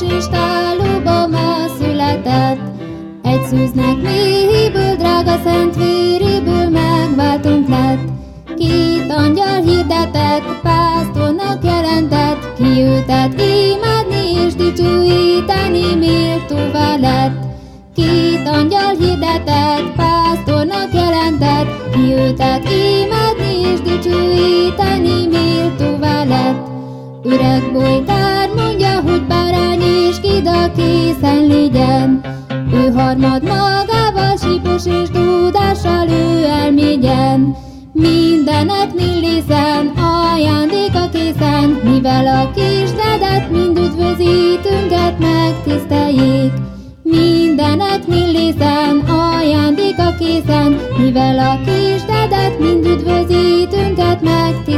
kristályúba már született. Egy szűznek méhéből, drága szent véréből megváltunk lett. Két angyal hirdetett, pásztornak jelentett, kiültet imádni és dicsőíteni méltóvá lett. Két angyal hirdetett, pásztornak jelentett, kiültet imádni és dicsőíteni méltóvá lett. Öreg bolygár mondja, hogy bárány, kida készen legyen, ő harmad magával sípos és dúdással ő elmégyen. Mindenek millészen, ajándéka készen, mivel a kisdedet mind üdvözítünket megtiszteljék. Mindenek millészen, ajándéka készen, mivel a kisdedet mind üdvözítünket megtiszteljék.